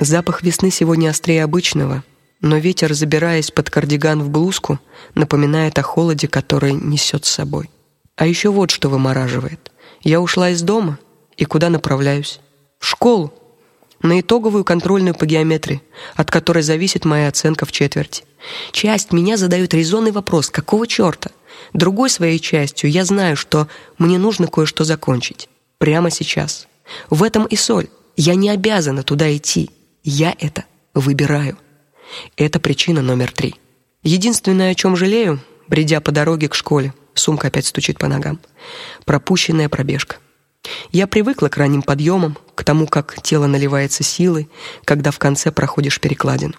Запах весны сегодня острее обычного, но ветер, забираясь под кардиган в блузку, напоминает о холоде, который несет с собой. А еще вот что вымораживает. Я ушла из дома и куда направляюсь? В школу. На итоговую контрольную по геометрии, от которой зависит моя оценка в четверти. Часть меня задает резонный вопрос: какого чёрта? Другой своей частью я знаю, что мне нужно кое-что закончить прямо сейчас. В этом и соль. Я не обязана туда идти. Я это выбираю. Это причина номер три. Единственное, о чем жалею, бредя по дороге к школе, сумка опять стучит по ногам. Пропущенная пробежка. Я привыкла к ранним подъемам, к тому, как тело наливается силой, когда в конце проходишь перекладину.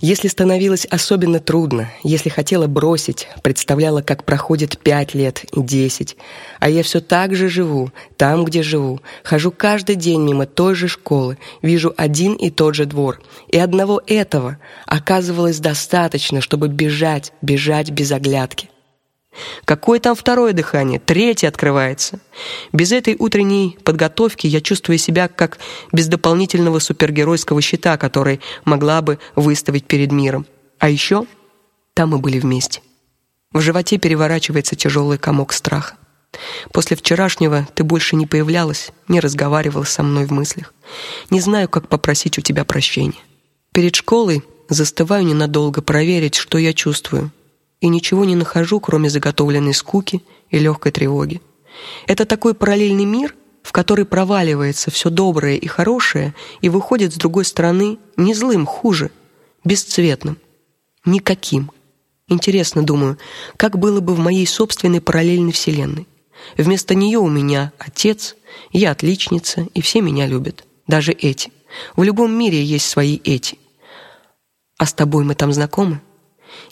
Если становилось особенно трудно, если хотела бросить, представляла, как проходит пять лет и десять, а я все так же живу, там, где живу, хожу каждый день мимо той же школы, вижу один и тот же двор, и одного этого оказывалось достаточно, чтобы бежать, бежать без оглядки. Какое там второе дыхание, третье открывается. Без этой утренней подготовки я чувствую себя как без дополнительного супергеройского щита, который могла бы выставить перед миром. А еще там мы были вместе. В животе переворачивается тяжелый комок страха. После вчерашнего ты больше не появлялась, не разговаривала со мной в мыслях. Не знаю, как попросить у тебя прощения. Перед школой застываю ненадолго проверить, что я чувствую и ничего не нахожу, кроме заготовленной скуки и легкой тревоги. Это такой параллельный мир, в который проваливается все доброе и хорошее и выходит с другой стороны не злым, хуже, бесцветным, никаким. Интересно, думаю, как было бы в моей собственной параллельной вселенной. Вместо нее у меня отец, я отличница, и все меня любят, даже эти. В любом мире есть свои эти. А с тобой мы там знакомы?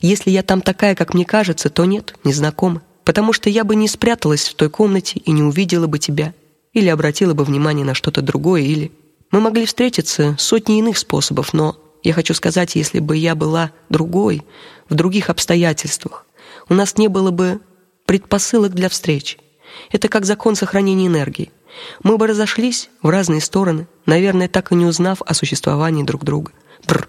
Если я там такая, как мне кажется, то нет, не знакома, потому что я бы не спряталась в той комнате и не увидела бы тебя, или обратила бы внимание на что-то другое, или мы могли встретиться сотни иных способов, но я хочу сказать, если бы я была другой, в других обстоятельствах, у нас не было бы предпосылок для встречи. Это как закон сохранения энергии. Мы бы разошлись в разные стороны, наверное, так и не узнав о существовании друг друга. Бррр.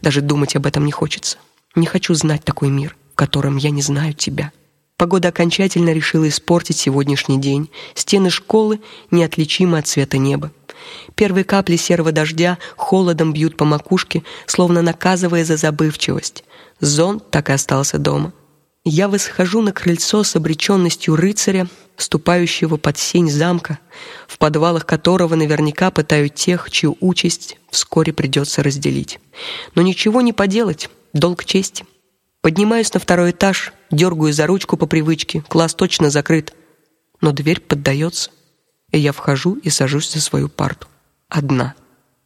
Даже думать об этом не хочется. Не хочу знать такой мир, в котором я не знаю тебя. Погода окончательно решила испортить сегодняшний день. Стены школы неотличимы от цвета неба. Первые капли серого дождя холодом бьют по макушке, словно наказывая за забывчивость. Зонт так и остался дома. Я восхожу на крыльцо с обреченностью рыцаря, ступающего под сень замка, в подвалах которого наверняка пытают тех, чью участь вскоре придется разделить. Но ничего не поделать долг чести. Поднимаюсь на второй этаж, дергаю за ручку по привычке. Класс точно закрыт. Но дверь поддается, и я вхожу и сажусь за свою парту. Одна.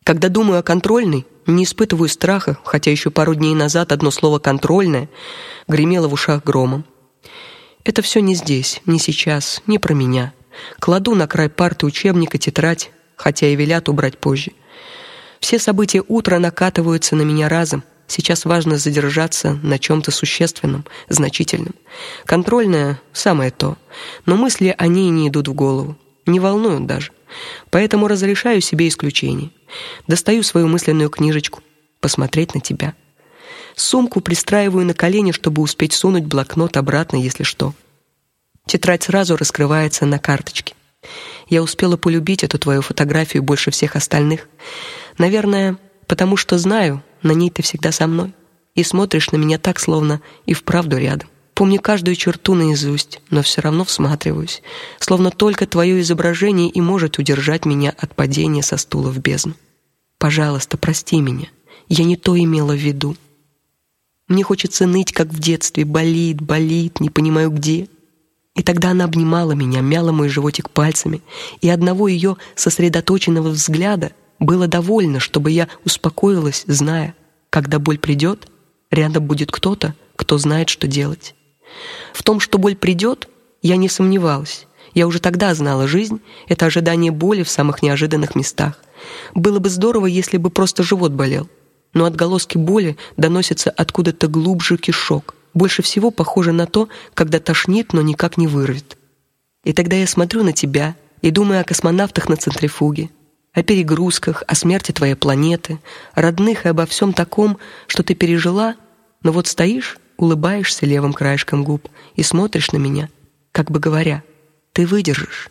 Когда думаю о контрольной, не испытываю страха, хотя еще пару дней назад одно слово контрольное гремело в ушах громом. Это все не здесь, не сейчас, не про меня. Кладу на край парты учебника тетрадь, хотя и велят убрать позже. Все события утра накатываются на меня разом. Сейчас важно задержаться на чем то существенном, значительном. Контрольное самое то, но мысли о ней не идут в голову, не волнуют даже. Поэтому разрешаю себе исключение. Достаю свою мысленную книжечку, посмотреть на тебя. Сумку пристраиваю на колени, чтобы успеть сунуть блокнот обратно, если что. Тетрадь сразу раскрывается на карточке. Я успела полюбить эту твою фотографию больше всех остальных. Наверное, потому что знаю, на ней ты всегда со мной и смотришь на меня так, словно и вправду рядом. Помню каждую черту наизусть, но все равно всматриваюсь, словно только твое изображение и может удержать меня от падения со стула в бездну. Пожалуйста, прости меня. Я не то имела в виду. Мне хочется ныть, как в детстве, болит, болит, не понимаю где. И тогда она обнимала меня, мяла мой животик пальцами, и одного ее сосредоточенного взгляда было довольно, чтобы я успокоилась, зная, когда боль придет, рядом будет кто-то, кто знает, что делать. В том, что боль придет, я не сомневалась. Я уже тогда знала, жизнь это ожидание боли в самых неожиданных местах. Было бы здорово, если бы просто живот болел. Но отголоски боли доносятся откуда-то глубже кишок. Больше всего похоже на то, когда тошнит, но никак не вырвет. И тогда я смотрю на тебя и думаю о космонавтах на центрифуге, о перегрузках, о смерти твоей планеты, родных и обо всем таком, что ты пережила, но вот стоишь, улыбаешься левым краешком губ и смотришь на меня, как бы говоря: "Ты выдержишь,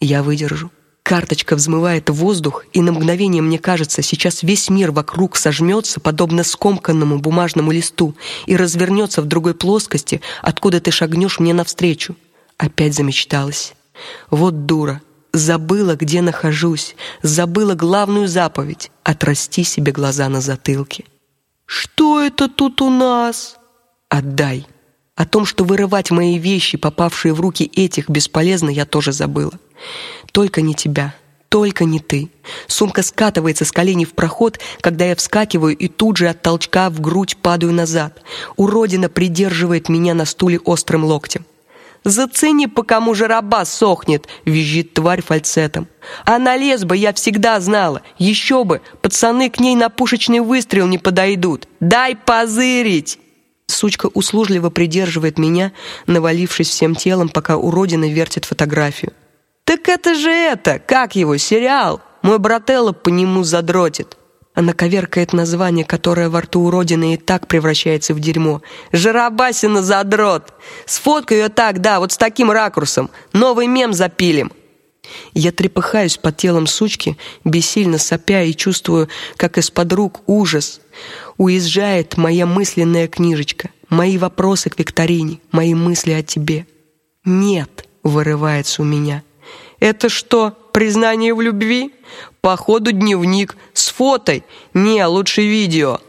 я выдержу". Карточка взмывает в воздух, и на мгновение мне кажется, сейчас весь мир вокруг сожмется, подобно скомканному бумажному листу, и развернется в другой плоскости, откуда ты шагнешь мне навстречу. Опять замечталась. Вот дура. Забыла, где нахожусь, забыла главную заповедь отрасти себе глаза на затылке. Что это тут у нас? Отдай. О том, что вырывать мои вещи, попавшие в руки этих, бесполезно, я тоже забыла. Только не тебя, только не ты. Сумка скатывается с коленей в проход, когда я вскакиваю и тут же от толчка в грудь падаю назад. Уродина придерживает меня на стуле острым локтем. Зацени, по кому же раба сохнет, визжит тварь фальцетом. А на лесбо я всегда знала. Еще бы, пацаны к ней на пушечный выстрел не подойдут. Дай позырить. Сучка услужливо придерживает меня, навалившись всем телом, пока уродина вертит фотографию. Так это же это, как его, сериал. Мой брателло по нему задротит. Она коверкает название, которое во рту уродины и так превращается в дерьмо. Жарабасина задрот. Сфоткаю ее так, да, вот с таким ракурсом. Новый мем запилим. Я трепыхаюсь под телом сучки, бессильно сопя и чувствую, как из-под рук ужас. Уезжает моя мысленная книжечка, мои вопросы к викторине, мои мысли о тебе. Нет, вырывается у меня. Это что, признание в любви? Походу дневник фотой. Не, лучше видео.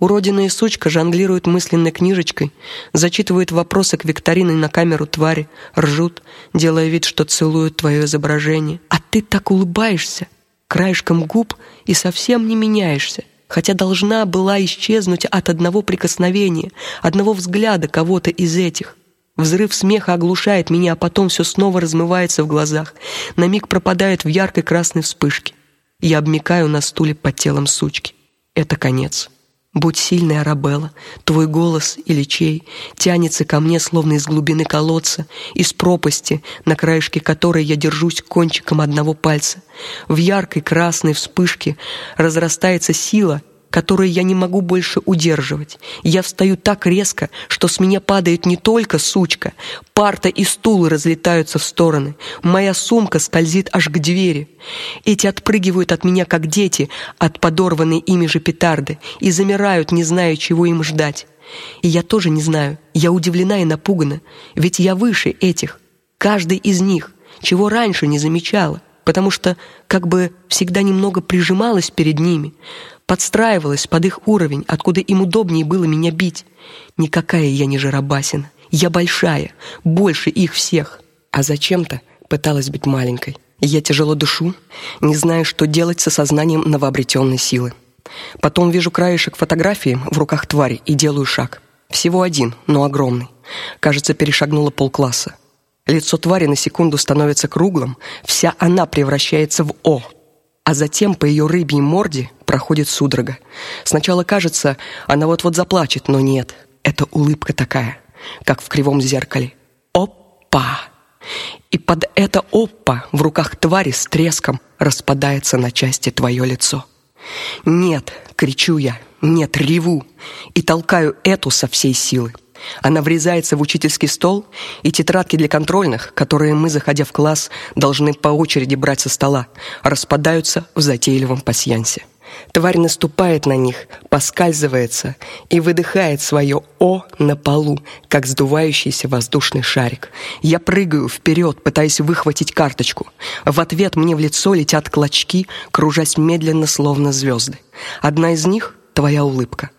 Уродина и сучка жонглируют мысленной книжечкой, зачитывают вопросы к викторине на камеру твари, ржут, делая вид, что целуют твое изображение. А ты так улыбаешься, краешком губ и совсем не меняешься, хотя должна была исчезнуть от одного прикосновения, одного взгляда кого-то из этих. Взрыв смеха оглушает меня, а потом все снова размывается в глазах. На миг пропадает в яркой красной вспышке. Я обмикаю на стуле под телом сучки. Это конец. Будь сильной, Арабелла, твой голос или чей тянется ко мне словно из глубины колодца, из пропасти, на краешке которой я держусь кончиком одного пальца. В яркой красной вспышке разрастается сила, которые я не могу больше удерживать. Я встаю так резко, что с меня падает не только сучка, парта и стул разлетаются в стороны. Моя сумка скользит аж к двери. Эти отпрыгивают от меня как дети от подорванной ими же петарды и замирают, не зная, чего им ждать. И я тоже не знаю. Я удивлена и напугана, ведь я выше этих, каждый из них, чего раньше не замечала потому что как бы всегда немного прижималась перед ними, подстраивалась под их уровень, откуда им удобнее было меня бить. Никакая я не Жарабасина. Я большая, больше их всех. А зачем-то пыталась быть маленькой. Я тяжело дышу, не знаю, что делать со сознанием новообретенной силы. Потом вижу краешек фотографии в руках твари и делаю шаг. Всего один, но огромный. Кажется, перешагнула полкласса. Лицо твари на секунду становится круглым, вся она превращается в О. А затем по ее рыбьей морде проходит судорога. Сначала кажется, она вот-вот заплачет, но нет. Это улыбка такая, как в кривом зеркале. Опа! И под это опа в руках твари с треском распадается на части твое лицо. Нет, кричу я. Нет, реву и толкаю эту со всей силы. Она врезается в учительский стол, и тетрадки для контрольных, которые мы, заходя в класс, должны по очереди брать со стола, распадаются в затейливом пасьянсе. Тварь наступает на них, поскальзывается и выдыхает свое «о» на полу, как сдувающийся воздушный шарик. Я прыгаю вперед, пытаясь выхватить карточку. В ответ мне в лицо летят клочки, кружась медленно, словно звезды. Одна из них — твоя улыбка.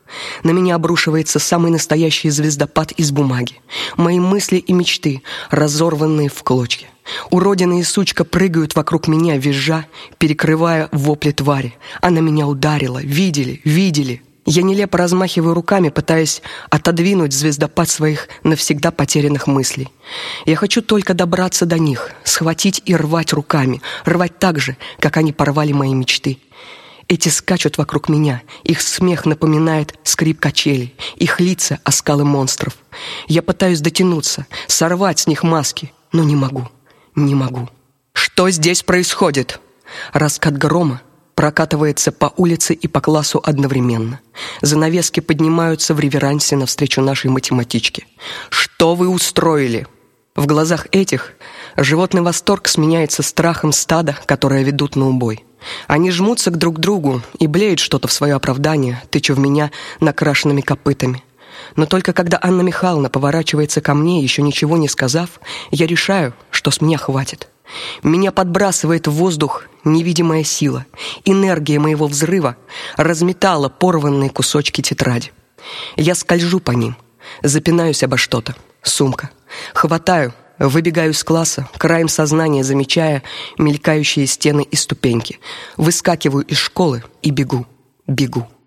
На меня обрушивается самый настоящий звездопад из бумаги. Мои мысли и мечты, разорванные в клочья. Уродина и сучка прыгают вокруг меня, визжа, перекрывая вопли твари. Она меня ударила. Видели, видели. Я нелепо размахиваю руками, пытаясь отодвинуть звездопад своих навсегда потерянных мыслей. Я хочу только добраться до них, схватить и рвать руками, рвать так же, как они порвали мои мечты. Эти скачут вокруг меня. Их смех напоминает скрип качелей, их лица оскалы монстров. Я пытаюсь дотянуться, сорвать с них маски, но не могу. Не могу. Что здесь происходит? Раскат грома прокатывается по улице и по классу одновременно. Занавески поднимаются в реверансе навстречу нашей математичке. Что вы устроили? В глазах этих животный восторг сменяется страхом стада, которое ведут на убой. Они жмутся к друг другу и блеют что-то в свое оправдание, тыча в меня накрашенными копытами. Но только когда Анна Михайловна поворачивается ко мне, еще ничего не сказав, я решаю, что с меня хватит. Меня подбрасывает в воздух невидимая сила. Энергия моего взрыва разметала порванные кусочки тетради. Я скольжу по ним, запинаюсь обо что-то. Сумка. Хватаю, выбегаю из класса, краем сознания замечая мелькающие стены и ступеньки. Выскакиваю из школы и бегу, бегу.